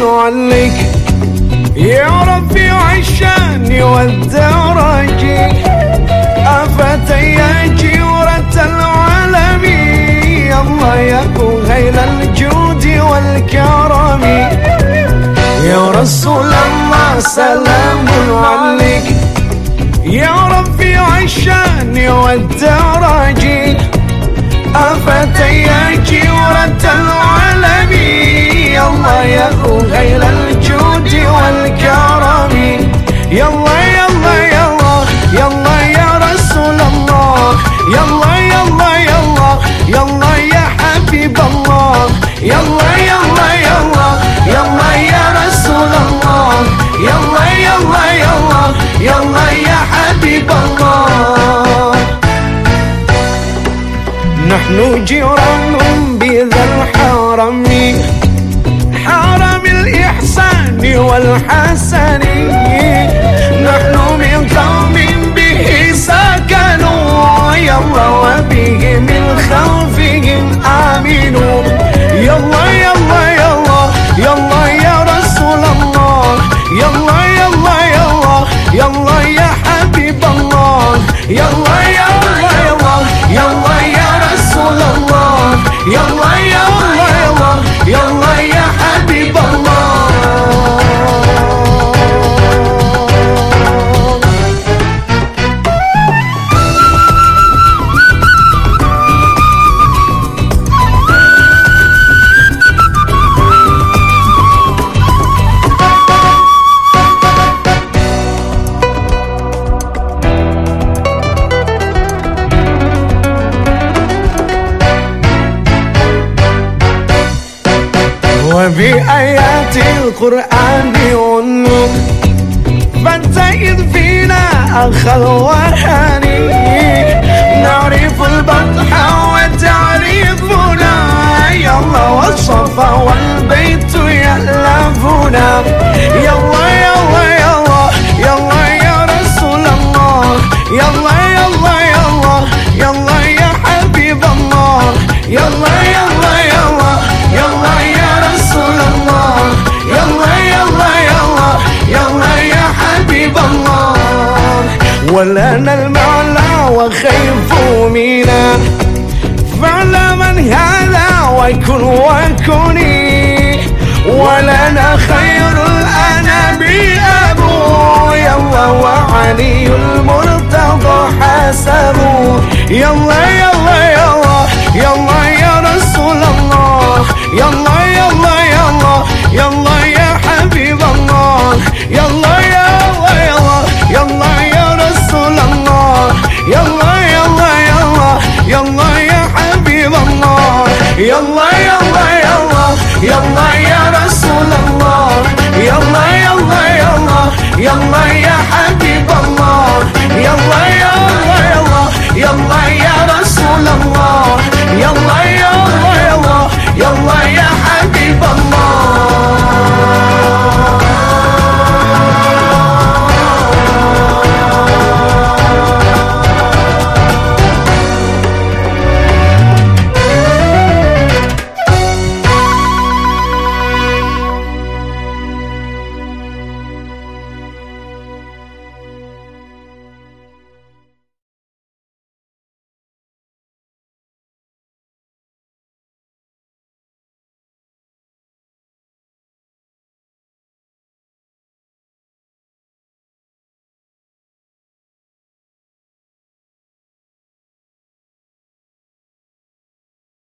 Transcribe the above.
معلق يا ربي عشاني والدرج أفتى يا جيرة العالم. الله يا غير الجود والكرم. يا رسول الله سلام عليك. يا ربي عشاني والدرج أفتى يا جيرة العالم يا غير الجود والكرم. يلا يلا يلا يلا يا رسول الله. يلا يلا يلا يلا يا حبيب الله. يلا يلا يلا يلا يا رسول الله. يلا يلا يلا يلا يا حبيب الله. نحن جيران الإحسان والحسن نحن من قوم به سكنوا. يلا وبه من آمنوا. يلا يلا يلا يلا يا رسول الله. يلا يلا يلا يلا يا حبيب الله. يلا يلا يلا يلا يا رسول الله. يلا وبآيات القرآن والنور. فانتئذ فينا أخ الوهاني نعرف ولنا المعنى وخيف منا فعل من هذا وكن وكني ولنا خير الأنام أبو يلا وعلي المرتضى حسبه. يلا يلا يلا يلا يلا يلا يا رسول الله يلا يلا يلا يلا يا حبيب الله يلا يلا